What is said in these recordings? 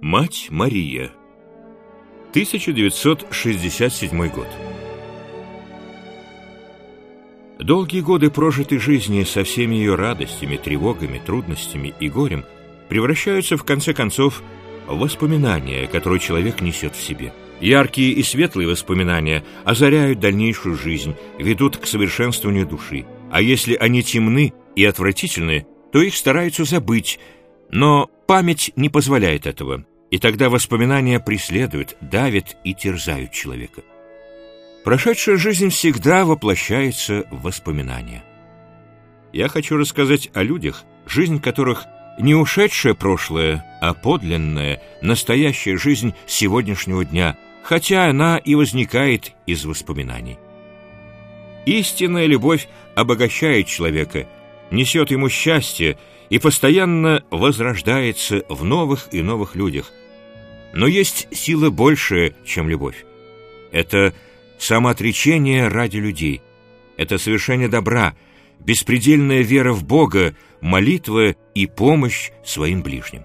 Мать Мария 1967 год Долгие годы прожитой жизни со всеми ее радостями, тревогами, трудностями и горем превращаются в конце концов в воспоминания, которые человек несет в себе. Яркие и светлые воспоминания озаряют дальнейшую жизнь, ведут к совершенствованию души. А если они темны и отвратительны, то их стараются забыть, но память не позволяет этого, и тогда воспоминания преследуют, давят и терзают человека. Прошедшая жизнь всегда воплощается в воспоминания. Я хочу рассказать о людях, жизнь которых не ушедшее прошлое, а подлинная, настоящая жизнь сегодняшнего дня, хотя она и возникает из воспоминаний. Истинная любовь обогащает человека, несет ему счастье и постоянно возрождается в новых и новых людях. Но есть сила большая, чем любовь. Это самоотречение ради людей. Это совершение добра, беспредельная вера в Бога, молитва и помощь своим ближним.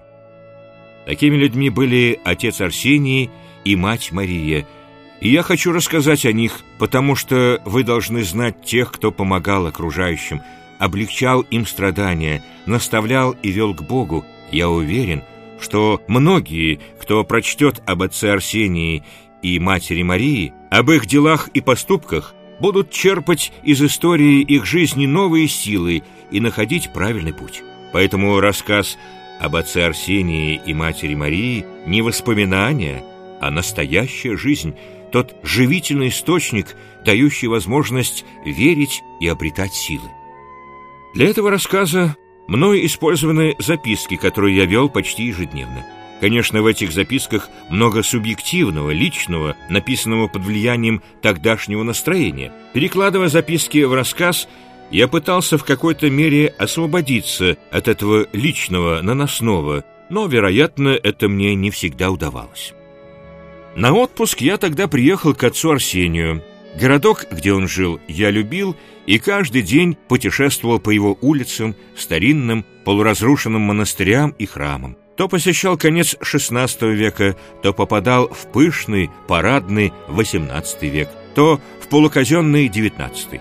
Такими людьми были отец Арсений и мать Мария, и я хочу рассказать о них, потому что вы должны знать тех, кто помогал окружающим, облегчал им страдания, наставлял и вел к Богу, я уверен, что многие, кто прочтет об отце Арсении и матери Марии, об их делах и поступках, будут черпать из истории их жизни новые силы и находить правильный путь. Поэтому рассказ об отце Арсении и матери Марии не воспоминания, а настоящая жизнь, тот живительный источник, дающий возможность верить и обретать силы. Для этого рассказа мной использованы записки, которые я вел почти ежедневно. Конечно, в этих записках много субъективного, личного, написанного под влиянием тогдашнего настроения. Перекладывая записки в рассказ, я пытался в какой-то мере освободиться от этого личного, наносного, но, вероятно, это мне не всегда удавалось. На отпуск я тогда приехал к отцу Арсению. Городок, где он жил, я любил и каждый день путешествовал по его улицам, старинным, полуразрушенным монастырям и храмам. То посещал конец XVI века, то попадал в пышный, парадный XVIII век, то в полуказенный XIX.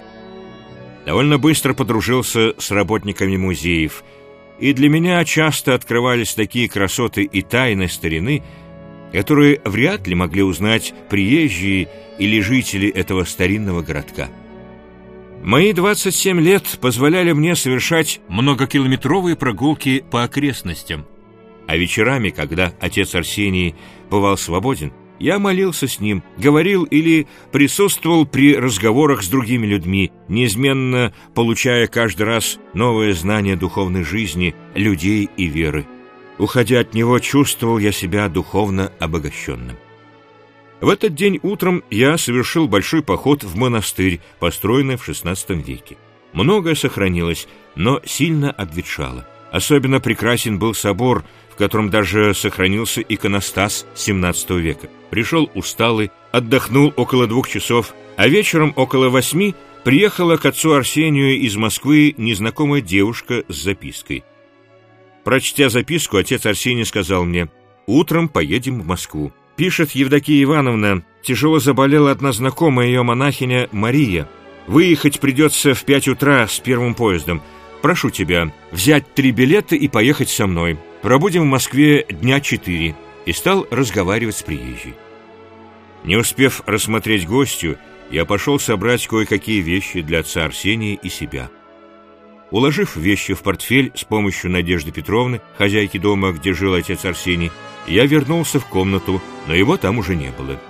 Довольно быстро подружился с работниками музеев, и для меня часто открывались такие красоты и тайны старины, которые вряд ли могли узнать приезжие или жители этого старинного городка. Мои 27 лет позволяли мне совершать многокилометровые прогулки по окрестностям. А вечерами, когда отец Арсений бывал свободен, я молился с ним, говорил или присутствовал при разговорах с другими людьми, неизменно получая каждый раз новое знание духовной жизни, людей и веры. Уходя от него, чувствовал я себя духовно обогащенным. В этот день утром я совершил большой поход в монастырь, построенный в XVI веке. Многое сохранилось, но сильно обветшало. Особенно прекрасен был собор, в котором даже сохранился иконостас XVII века. Пришел усталый, отдохнул около двух часов, а вечером около восьми приехала к отцу Арсению из Москвы незнакомая девушка с запиской. Прочтя записку, отец Арсений сказал мне, «Утром поедем в Москву». Пишет Евдокия Ивановна, тяжело заболела одна знакомая ее монахиня Мария. Выехать придется в пять утра с первым поездом. Прошу тебя взять три билета и поехать со мной. Пробудем в Москве дня четыре. И стал разговаривать с приезжей. Не успев рассмотреть гостю, я пошел собрать кое-какие вещи для отца Арсения и себя. Уложив вещи в портфель с помощью Надежды Петровны, хозяйки дома, где жил отец Арсений, я вернулся в комнату, но его там уже не было.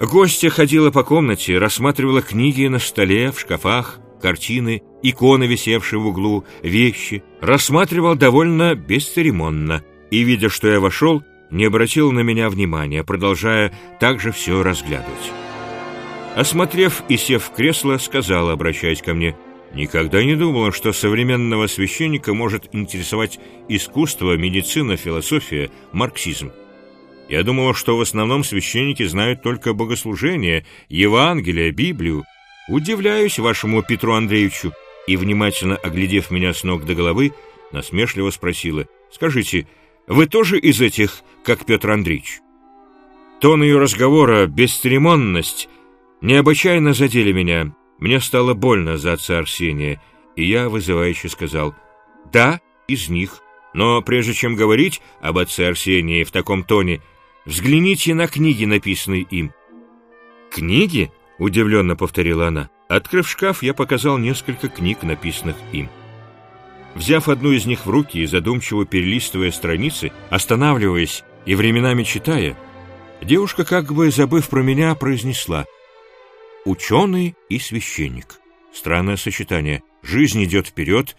Гостья ходила по комнате, рассматривала книги на столе, в шкафах, картины, иконы, висевшие в углу, вещи. Рассматривал довольно бесцеремонно и, видя, что я вошел, не обратил на меня внимания, продолжая также все разглядывать. Осмотрев и сев в кресло, сказала, обращаясь ко мне – Никогда не думала, что современного священника может интересовать искусство, медицина, философия, марксизм. Я думала, что в основном священники знают только богослужение, Евангелие, Библию. Удивляюсь вашему Петру Андреевичу. И, внимательно оглядев меня с ног до головы, насмешливо спросила, «Скажите, Вы тоже из этих, как Петр Андреевич?» Тон ее разговора, бесцеремонность необычайно задели меня. Мне стало больно за отца Арсения, и я вызывающе сказал «Да, из них». Но прежде чем говорить об отце Арсении в таком тоне, взгляните на книги, написанные им. «Книги?» — удивленно повторила она. Открыв шкаф, я показал несколько книг, написанных им. Взяв одну из них в руки и задумчиво перелистывая страницы, останавливаясь и временами читая, девушка, как бы забыв про меня, произнесла «Ученый и священник». Странное сочетание. Жизнь идет вперед,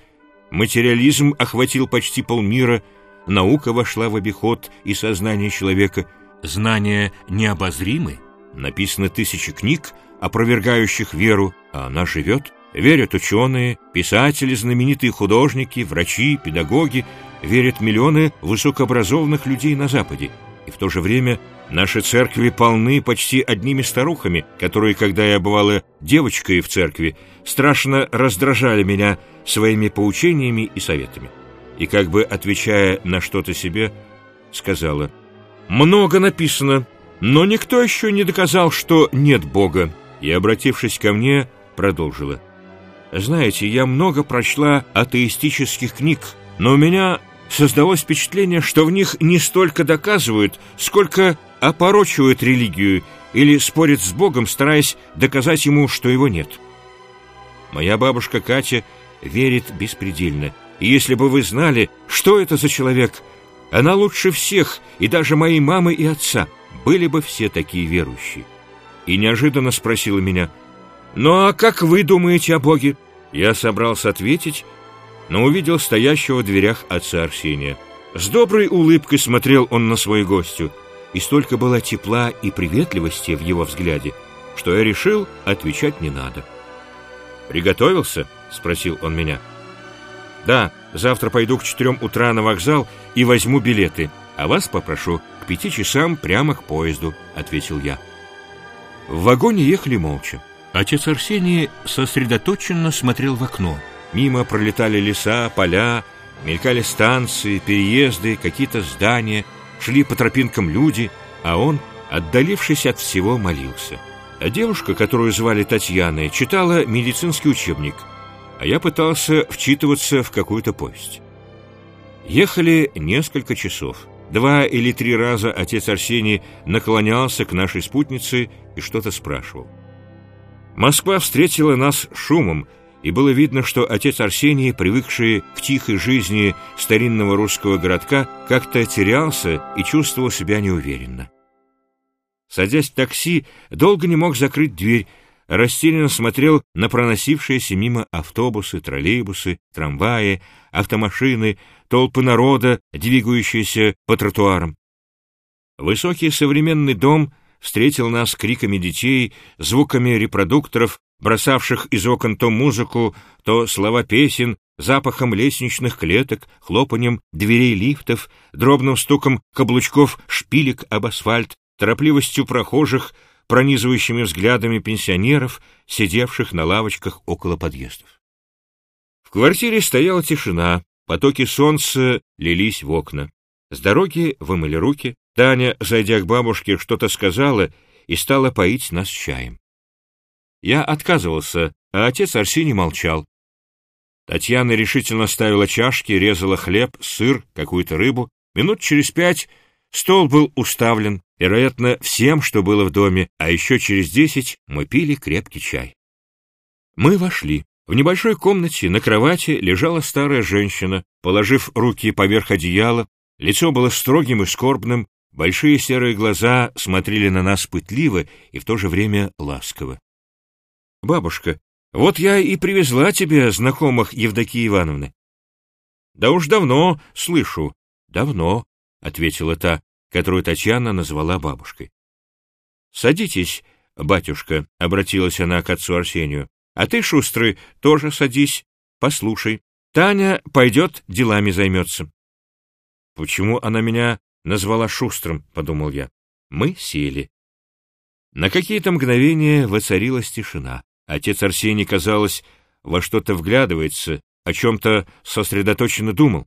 материализм охватил почти полмира, наука вошла в обиход и сознание человека, знания необозримы, написано тысячи книг, опровергающих веру, а она живет. Верят ученые, писатели, знаменитые художники, врачи, педагоги, верят миллионы высокообразованных людей на Западе. И в то же время наши церкви полны почти одними старухами, которые, когда я бывала девочкой в церкви, страшно раздражали меня своими поучениями и советами. И как бы отвечая на что-то себе, сказала, «Много написано, но никто еще не доказал, что нет Бога». И, обратившись ко мне, продолжила, «Знаете, я много прочла атеистических книг, но у меня создалось впечатление, что в них не столько доказывают, сколько опорочивают религию или спорят с Богом, стараясь доказать ему, что его нет. Моя бабушка Катя верит беспредельно, и если бы вы знали, что это за человек, она лучше всех, и даже моей мамы и отца, были бы все такие верующие. И неожиданно спросила меня, «Ну а как вы думаете о Боге?» Я собрался ответить, но увидел стоящего в дверях отца Арсения. С доброй улыбкой смотрел он на свою гостью, и столько было тепла и приветливости в его взгляде, что я решил, отвечать не надо. «Приготовился?» — спросил он меня. «Да, завтра пойду к четырем утра на вокзал и возьму билеты, а вас попрошу к пяти часам прямо к поезду», — ответил я. В вагоне ехали молча. Отец Арсений сосредоточенно смотрел в окно. Мимо пролетали леса, поля, мелькали станции, переезды, какие-то здания, шли по тропинкам люди, а он, отдалившись от всего, молился. А девушка, которую звали Татьяной, читала медицинский учебник, а я пытался вчитываться в какую-то повесть. Ехали несколько часов. Два или три раза отец Арсений наклонялся к нашей спутнице и что-то спрашивал. Москва встретила нас шумом, и было видно, что отец Арсений, привыкший к тихой жизни старинного русского городка, как-то терялся и чувствовал себя неуверенно. Садясь в такси, долго не мог закрыть дверь, растерянно смотрел на проносившиеся мимо автобусы, троллейбусы, трамваи, автомашины, толпы народа, двигающиеся по тротуарам. Высокий современный дом встретил нас криками детей, звуками репродукторов, бросавших из окон то музыку, то слова песен, запахом лестничных клеток, хлопанием дверей лифтов, дробным стуком каблучков шпилек об асфальт, торопливостью прохожих, пронизывающими взглядами пенсионеров, сидевших на лавочках около подъездов. В квартире стояла тишина, потоки солнца лились в окна. С дороги вымыли руки, Таня, зайдя к бабушке, что-то сказала и стала поить нас чаем. Я отказывался, а отец Арсений молчал. Татьяна решительно ставила чашки, резала хлеб, сыр, какую-то рыбу. Минут через пять стол был уставлен, вероятно, всем, что было в доме, а еще через десять мы пили крепкий чай. Мы вошли. В небольшой комнате на кровати лежала старая женщина, положив руки поверх одеяла, лицо было строгим и скорбным, Большие серые глаза смотрели на нас пытливо и в то же время ласково. «Бабушка, вот я и привезла тебе знакомых Евдокии Ивановны». «Да уж давно слышу». «Давно», — ответила та, которую Татьяна назвала бабушкой. «Садитесь, батюшка», — обратилась она к отцу Арсению. «А ты, шустрый, тоже садись, послушай. Таня пойдет, делами займется». «Почему она меня назвала шустрым, — подумал я. Мы сели. На какие-то мгновения воцарилась тишина. Отец Арсений, казалось, во что-то вглядывается, о чем-то сосредоточенно думал.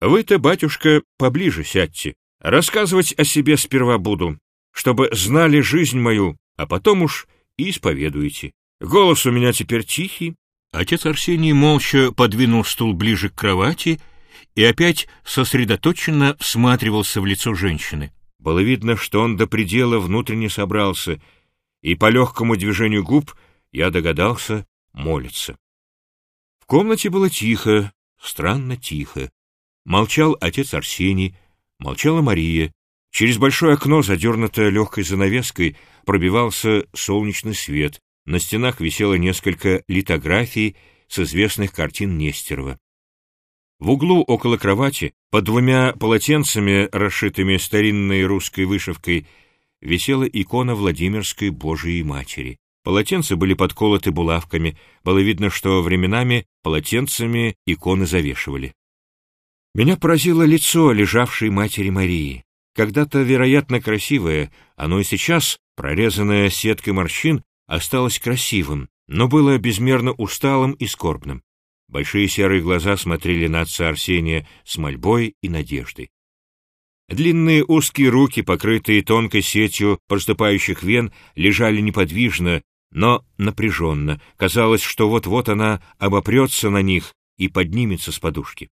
Вы-то, батюшка, поближе сядьте. Рассказывать о себе сперва буду, чтобы знали жизнь мою, а потом уж и исповедуете. Голос у меня теперь тихий. Отец Арсений молча подвинул стул ближе к кровати и опять сосредоточенно всматривался в лицо женщины. Было видно, что он до предела внутренне собрался, и по легкому движению губ я догадался молиться. В комнате было тихо, странно тихо. Молчал отец Арсений, молчала Мария. Через большое окно, задернутое легкой занавеской, пробивался солнечный свет. На стенах висело несколько литографий с известных картин Нестерова. В углу около кровати, под двумя полотенцами, расшитыми старинной русской вышивкой, висела икона Владимирской Божией Матери. Полотенца были подколоты булавками, было видно, что временами полотенцами иконы завешивали. Меня поразило лицо лежавшей Матери Марии. Когда-то, вероятно, красивое, оно и сейчас, прорезанное сеткой морщин, осталось красивым, но было безмерно усталым и скорбным. Большие серые глаза смотрели на отца Арсения с мольбой и надеждой. Длинные узкие руки, покрытые тонкой сетью проступающих вен, лежали неподвижно, но напряженно. Казалось, что вот-вот она обопрется на них и поднимется с подушки.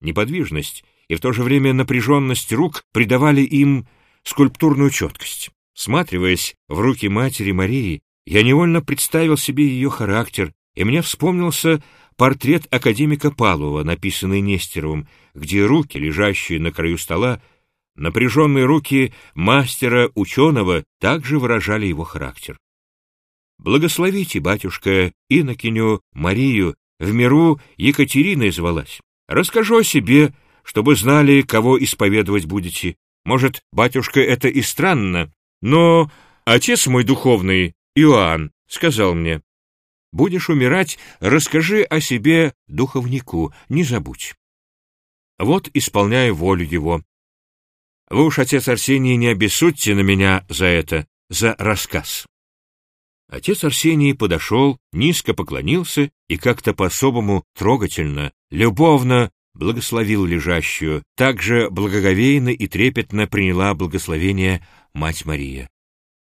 Неподвижность и в то же время напряженность рук придавали им скульптурную четкость. Сматриваясь в руки матери Марии, я невольно представил себе ее характер, и мне вспомнился портрет академика Павлова, написанный Нестеровым, где руки, лежащие на краю стола, напряженные руки мастера-ученого также выражали его характер. Благословите, батюшка, инокиню Марию, в миру Екатериной звалась. Расскажу о себе, чтобы знали, кого исповедовать будете. Может, батюшка, это и странно, но отец мой духовный, Иоанн, сказал мне, Будешь умирать, расскажи о себе духовнику, не забудь. Вот исполняю волю его. Вы уж, отец Арсений, не обессудьте на меня за это, за рассказ. Отец Арсений подошел, низко поклонился и как-то по-особому трогательно, любовно благословил лежащую, также благоговейно и трепетно приняла благословение Мать Мария.